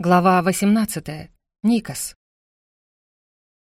Глава 18. Никас.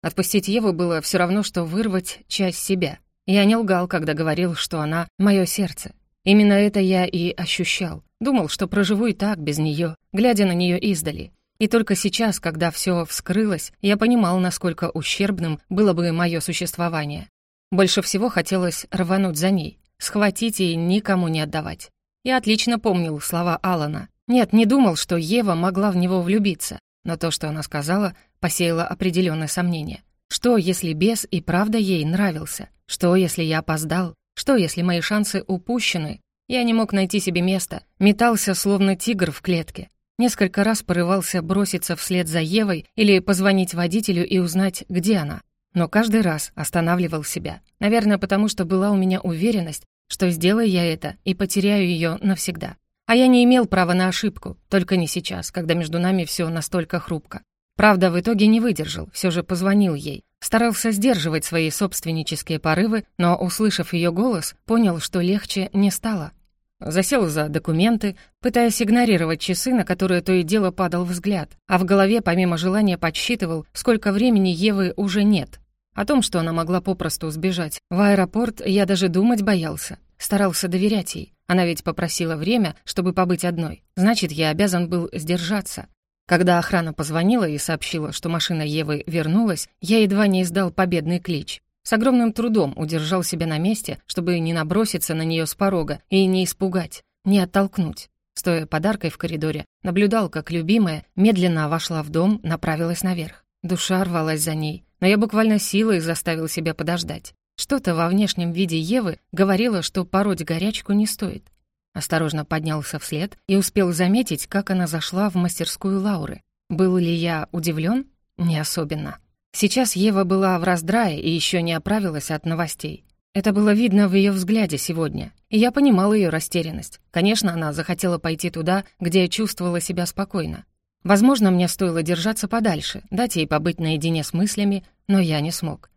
Отпустить Еву было все равно, что вырвать часть себя. Я не лгал, когда говорил, что она — мое сердце. Именно это я и ощущал. Думал, что проживу и так, без нее, глядя на нее издали. И только сейчас, когда все вскрылось, я понимал, насколько ущербным было бы мое существование. Больше всего хотелось рвануть за ней, схватить и никому не отдавать. Я отлично помнил слова Алана. Нет, не думал, что Ева могла в него влюбиться, но то, что она сказала, посеяло определенное сомнение. Что, если бес и правда ей нравился? Что, если я опоздал? Что, если мои шансы упущены? Я не мог найти себе места, метался, словно тигр в клетке. Несколько раз порывался броситься вслед за Евой или позвонить водителю и узнать, где она. Но каждый раз останавливал себя. Наверное, потому что была у меня уверенность, что сделаю я это и потеряю ее навсегда. А я не имел права на ошибку, только не сейчас, когда между нами все настолько хрупко. Правда, в итоге не выдержал, все же позвонил ей. Старался сдерживать свои собственнические порывы, но, услышав ее голос, понял, что легче не стало. Засел за документы, пытаясь игнорировать часы, на которые то и дело падал взгляд, а в голове, помимо желания, подсчитывал, сколько времени Евы уже нет. О том, что она могла попросту сбежать в аэропорт, я даже думать боялся. Старался доверять ей. Она ведь попросила время, чтобы побыть одной. Значит, я обязан был сдержаться. Когда охрана позвонила и сообщила, что машина Евы вернулась, я едва не издал победный клич. С огромным трудом удержал себя на месте, чтобы не наброситься на нее с порога и не испугать, не оттолкнуть. Стоя подаркой в коридоре, наблюдал, как любимая медленно вошла в дом, направилась наверх. Душа рвалась за ней, но я буквально силой заставил себя подождать. Что-то во внешнем виде Евы говорило, что пороть горячку не стоит. Осторожно поднялся вслед и успел заметить, как она зашла в мастерскую Лауры. Был ли я удивлен? Не особенно. Сейчас Ева была в раздрае и еще не оправилась от новостей. Это было видно в ее взгляде сегодня, и я понимал ее растерянность. Конечно, она захотела пойти туда, где чувствовала себя спокойно. Возможно, мне стоило держаться подальше, дать ей побыть наедине с мыслями, но я не смог.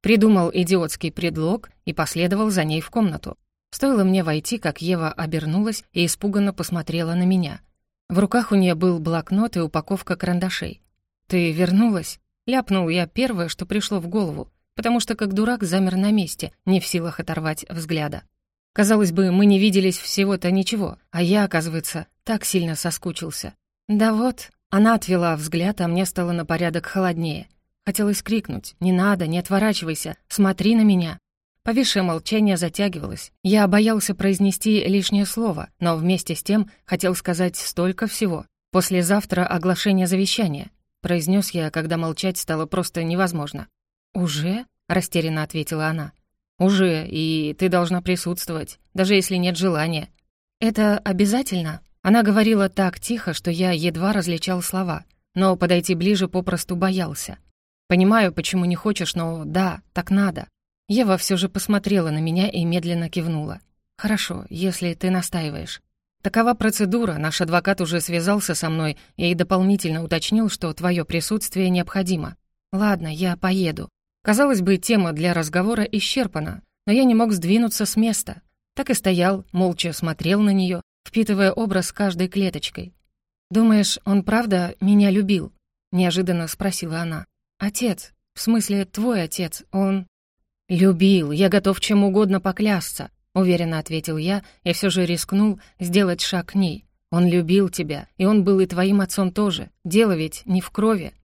Придумал идиотский предлог и последовал за ней в комнату. Стоило мне войти, как Ева обернулась и испуганно посмотрела на меня. В руках у нее был блокнот и упаковка карандашей. «Ты вернулась?» Ляпнул я первое, что пришло в голову, потому что как дурак замер на месте, не в силах оторвать взгляда. Казалось бы, мы не виделись всего-то ничего, а я, оказывается, так сильно соскучился. Да вот, она отвела взгляд, а мне стало на порядок холоднее. Хотелось крикнуть «Не надо, не отворачивайся, смотри на меня». Повисшее молчание затягивалось. Я боялся произнести лишнее слово, но вместе с тем хотел сказать столько всего. «Послезавтра оглашение завещания», — произнес я, когда молчать стало просто невозможно. «Уже?» — растерянно ответила она. «Уже, и ты должна присутствовать, даже если нет желания». «Это обязательно?» Она говорила так тихо, что я едва различал слова, но подойти ближе попросту боялся. Понимаю, почему не хочешь, но да, так надо. Ева все же посмотрела на меня и медленно кивнула. Хорошо, если ты настаиваешь. Такова процедура, наш адвокат уже связался со мной и дополнительно уточнил, что твое присутствие необходимо. Ладно, я поеду. Казалось бы, тема для разговора исчерпана, но я не мог сдвинуться с места. Так и стоял, молча смотрел на нее, впитывая образ каждой клеточкой. «Думаешь, он правда меня любил?» — неожиданно спросила она. «Отец, в смысле твой отец, он...» «Любил, я готов чем угодно поклясться», — уверенно ответил я и все же рискнул сделать шаг к ней. «Он любил тебя, и он был и твоим отцом тоже. Дело ведь не в крови.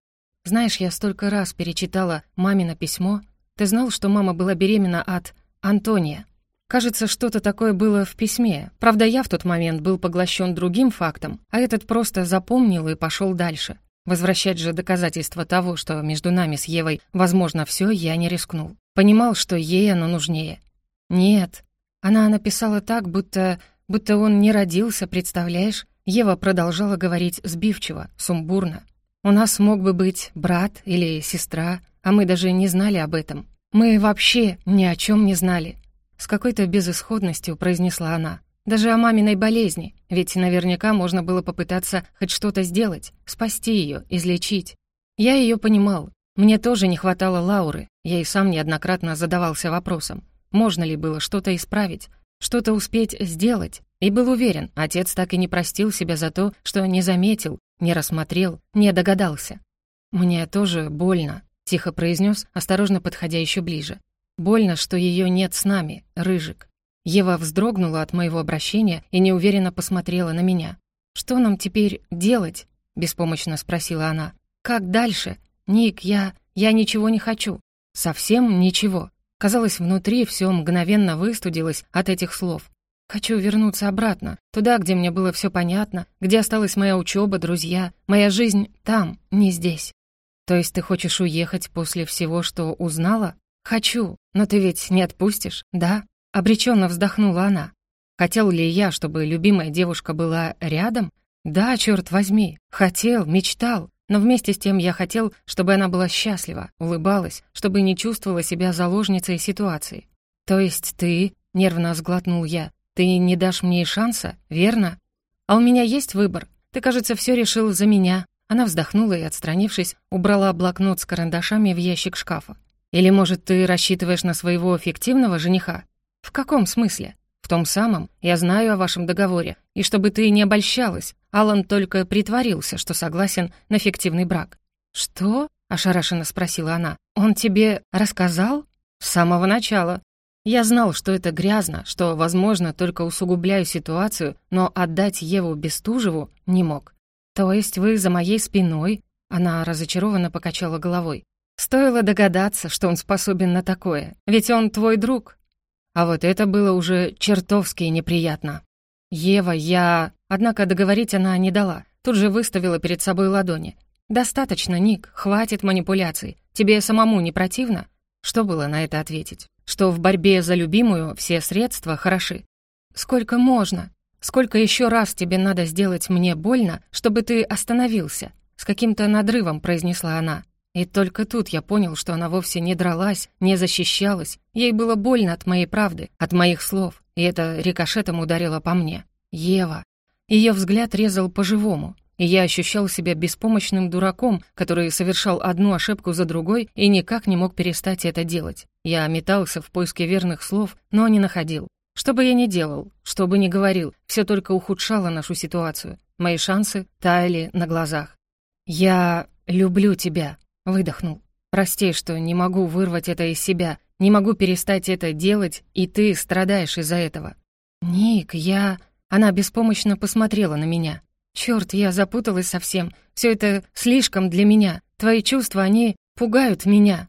Знаешь, я столько раз перечитала мамино письмо. Ты знал, что мама была беременна от Антония?» Кажется, что-то такое было в письме. Правда, я в тот момент был поглощен другим фактом, а этот просто запомнил и пошел дальше. Возвращать же доказательства того, что между нами с Евой возможно все, я не рискнул. Понимал, что ей оно нужнее. Нет. Она написала так, будто... будто он не родился, представляешь? Ева продолжала говорить сбивчиво, сумбурно. У нас мог бы быть брат или сестра, а мы даже не знали об этом. Мы вообще ни о чем не знали. С какой-то безысходностью произнесла она. Даже о маминой болезни, ведь наверняка можно было попытаться хоть что-то сделать, спасти ее, излечить. Я ее понимал. Мне тоже не хватало Лауры. Я и сам неоднократно задавался вопросом, можно ли было что-то исправить, что-то успеть сделать. И был уверен, отец так и не простил себя за то, что не заметил, не рассмотрел, не догадался. «Мне тоже больно», — тихо произнес, осторожно подходя еще ближе. «Больно, что ее нет с нами, Рыжик». Ева вздрогнула от моего обращения и неуверенно посмотрела на меня. «Что нам теперь делать?» — беспомощно спросила она. «Как дальше? Ник, я... я ничего не хочу. Совсем ничего». Казалось, внутри все мгновенно выстудилось от этих слов. Хочу вернуться обратно, туда, где мне было все понятно, где осталась моя учеба, друзья, моя жизнь там, не здесь. То есть ты хочешь уехать после всего, что узнала? Хочу, но ты ведь не отпустишь, да? Обреченно вздохнула она. Хотел ли я, чтобы любимая девушка была рядом? Да, черт возьми, хотел, мечтал. Но вместе с тем я хотел, чтобы она была счастлива, улыбалась, чтобы не чувствовала себя заложницей ситуации. «То есть ты...» — нервно сглотнул я. «Ты не дашь мне и шанса, верно? А у меня есть выбор. Ты, кажется, все решил за меня». Она вздохнула и, отстранившись, убрала блокнот с карандашами в ящик шкафа. «Или, может, ты рассчитываешь на своего фиктивного жениха?» «В каком смысле?» «В том самом. Я знаю о вашем договоре. И чтобы ты не обольщалась, Алан только притворился, что согласен на фиктивный брак». «Что?» — ошарашенно спросила она. «Он тебе рассказал?» «С самого начала. Я знал, что это грязно, что, возможно, только усугубляю ситуацию, но отдать Еву Бестужеву не мог. То есть вы за моей спиной?» Она разочарованно покачала головой. «Стоило догадаться, что он способен на такое, ведь он твой друг». А вот это было уже чертовски неприятно. «Ева, я...» Однако договорить она не дала, тут же выставила перед собой ладони. «Достаточно, Ник, хватит манипуляций. Тебе самому не противно?» Что было на это ответить? Что в борьбе за любимую все средства хороши. Сколько можно? Сколько еще раз тебе надо сделать мне больно, чтобы ты остановился? С каким-то надрывом произнесла она. И только тут я понял, что она вовсе не дралась, не защищалась. Ей было больно от моей правды, от моих слов, и это рикошетом ударило по мне. Ева. Ее взгляд резал по-живому, и я ощущал себя беспомощным дураком, который совершал одну ошибку за другой и никак не мог перестать это делать. Я метался в поиске верных слов, но не находил. Что бы я ни делал, что бы ни говорил, все только ухудшало нашу ситуацию. Мои шансы таяли на глазах. «Я люблю тебя», — выдохнул. «Прости, что не могу вырвать это из себя, не могу перестать это делать, и ты страдаешь из-за этого». «Ник, я...» Она беспомощно посмотрела на меня. Черт, я запуталась совсем. Все это слишком для меня. Твои чувства, они пугают меня.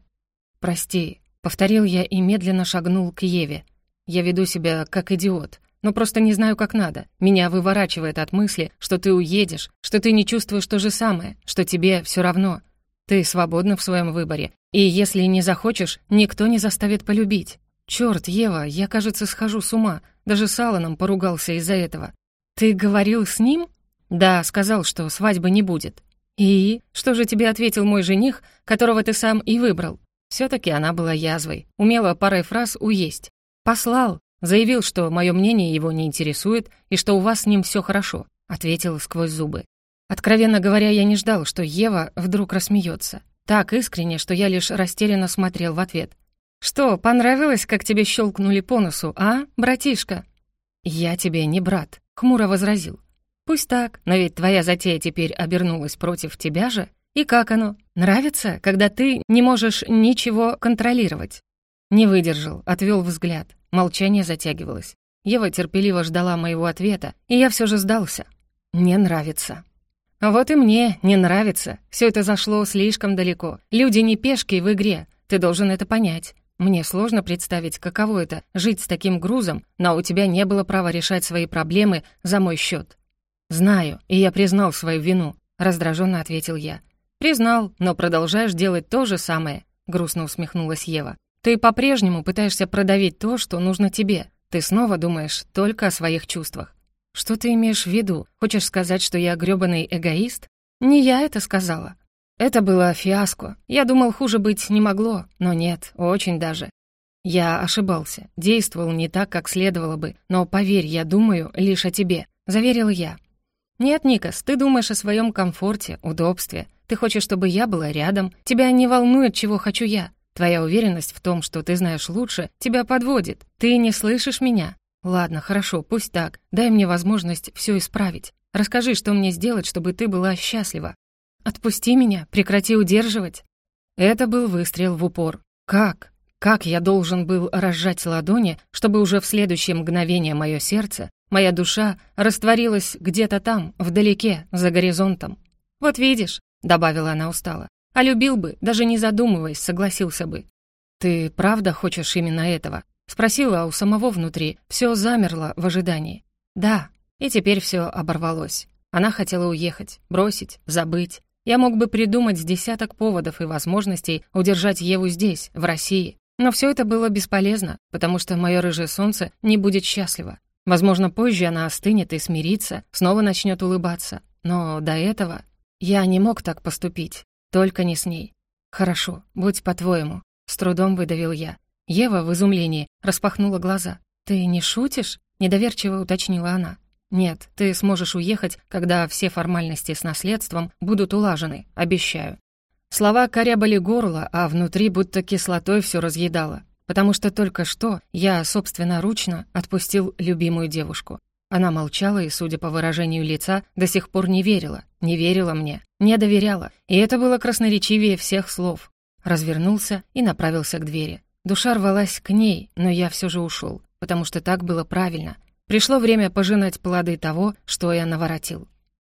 Прости, повторил я и медленно шагнул к Еве. Я веду себя как идиот, но просто не знаю, как надо. Меня выворачивает от мысли, что ты уедешь, что ты не чувствуешь то же самое, что тебе все равно. Ты свободна в своем выборе, и если не захочешь, никто не заставит полюбить. Черт, Ева, я, кажется, схожу с ума. Даже с Алланом поругался из-за этого. Ты говорил с ним? «Да, сказал, что свадьбы не будет». «И? Что же тебе ответил мой жених, которого ты сам и выбрал?» все таки она была язвой, умела парой фраз уесть. «Послал, заявил, что мое мнение его не интересует и что у вас с ним все хорошо», ответил сквозь зубы. Откровенно говоря, я не ждал, что Ева вдруг рассмеется. Так искренне, что я лишь растерянно смотрел в ответ. «Что, понравилось, как тебе щелкнули по носу, а, братишка?» «Я тебе не брат», — хмуро возразил. «Пусть так, но ведь твоя затея теперь обернулась против тебя же. И как оно? Нравится, когда ты не можешь ничего контролировать?» Не выдержал, отвел взгляд. Молчание затягивалось. Ева терпеливо ждала моего ответа, и я все же сдался. «Не нравится». «Вот и мне не нравится. Все это зашло слишком далеко. Люди не пешки в игре. Ты должен это понять. Мне сложно представить, каково это — жить с таким грузом, но у тебя не было права решать свои проблемы за мой счет. «Знаю, и я признал свою вину», — раздраженно ответил я. «Признал, но продолжаешь делать то же самое», — грустно усмехнулась Ева. «Ты по-прежнему пытаешься продавить то, что нужно тебе. Ты снова думаешь только о своих чувствах. Что ты имеешь в виду? Хочешь сказать, что я грёбаный эгоист? Не я это сказала. Это было фиаско. Я думал, хуже быть не могло, но нет, очень даже. Я ошибался, действовал не так, как следовало бы, но поверь, я думаю лишь о тебе, заверил я. «Нет, Никас, ты думаешь о своем комфорте, удобстве. Ты хочешь, чтобы я была рядом. Тебя не волнует, чего хочу я. Твоя уверенность в том, что ты знаешь лучше, тебя подводит. Ты не слышишь меня. Ладно, хорошо, пусть так. Дай мне возможность все исправить. Расскажи, что мне сделать, чтобы ты была счастлива. Отпусти меня, прекрати удерживать. Это был выстрел в упор. Как? Как я должен был разжать ладони, чтобы уже в следующее мгновение мое сердце, моя душа растворилась где-то там, вдалеке, за горизонтом? «Вот видишь», — добавила она устало, «а любил бы, даже не задумываясь, согласился бы». «Ты правда хочешь именно этого?» — спросила, а у самого внутри все замерло в ожидании. «Да», и теперь все оборвалось. Она хотела уехать, бросить, забыть. Я мог бы придумать десяток поводов и возможностей удержать Еву здесь, в России. Но все это было бесполезно, потому что мое рыжее солнце не будет счастливо. Возможно, позже она остынет и смирится, снова начнет улыбаться. Но до этого я не мог так поступить, только не с ней. «Хорошо, будь по-твоему», — с трудом выдавил я. Ева в изумлении распахнула глаза. «Ты не шутишь?» — недоверчиво уточнила она. «Нет, ты сможешь уехать, когда все формальности с наследством будут улажены, обещаю». Слова корябали горло, а внутри будто кислотой все разъедало, потому что только что я собственноручно отпустил любимую девушку. Она молчала и, судя по выражению лица, до сих пор не верила, не верила мне, не доверяла, и это было красноречивее всех слов. Развернулся и направился к двери. Душа рвалась к ней, но я все же ушел, потому что так было правильно, Пришло время пожинать плоды того, что я наворотил.